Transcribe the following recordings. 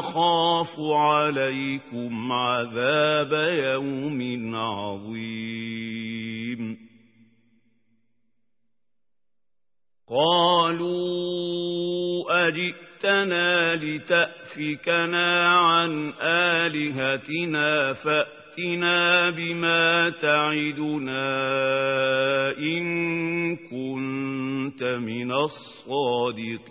أخاف عليكم عذاب يوم عظيم. قالوا أجئتنا لتأفكنا عن آلهتنا فأتنا بما تعدنا إن كنت من الصادقين.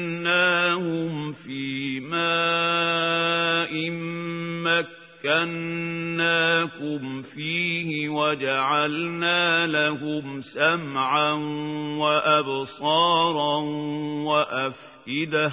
مكناهم في ماء مكناكم فيه وجعلنا لهم سمعا وأبصارا وأفئدة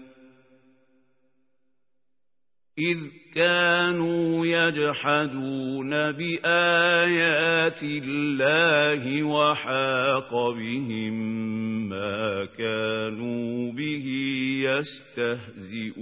إذ كانوا يجحدون بآيات الله وحاق بهم ما كانوا به يستهزئون.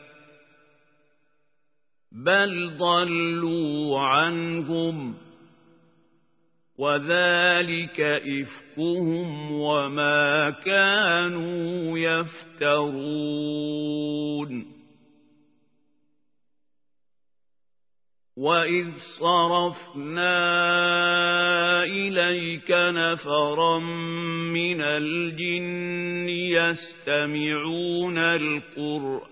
بل ضلوا عنهم وذلك إفكهم وما كانوا يفترون. وإذ صرفنا إليك نفرا من الجن يستمعون القرآن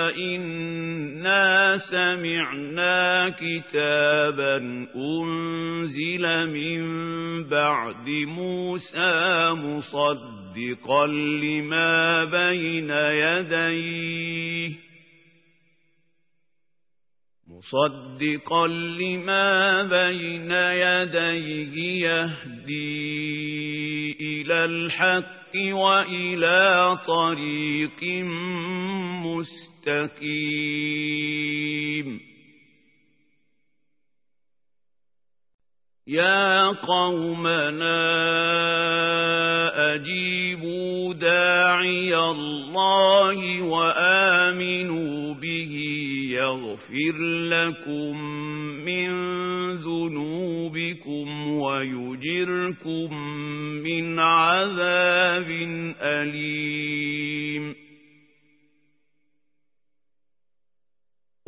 سمعنا كتابا أنزل من بعد موسى مصدقا لما بين يديه مصدقا لما بين يديه يهدي إلى الحق وإلى طريق مستقيم. يا قومنا أجيبوا داعي الله وآمنوا به يغفر لكم من ذنوبكم ويجركم من عذاب أليم.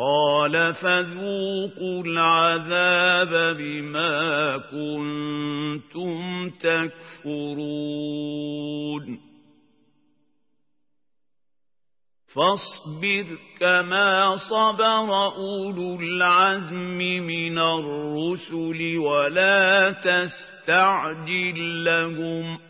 قال فذوقوا العذاب بما كنتم تكفرون. فاصبر كما صبر أولو العزم من الرسل ولا تستعجل لهم.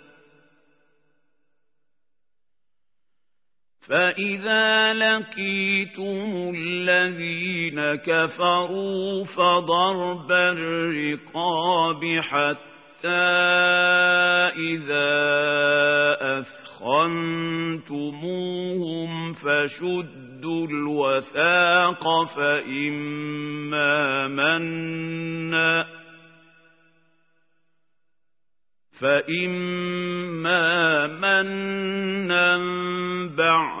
فإذا لقيتم الذين كفروا فضرب الرقاب حتى إذا أثخنتموهم فشدوا الوثاق فإما منا فإما منا بعد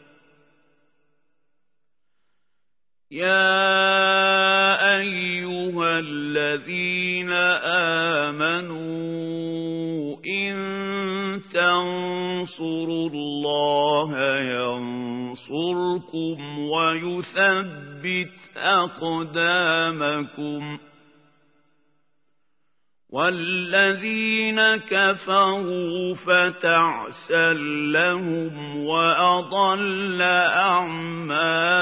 يا أيها الذين آمنوا إن تنصروا الله ينصركم ويثبت أقدامكم والذين كفروا فتعسا لهم وأضل أعمالهم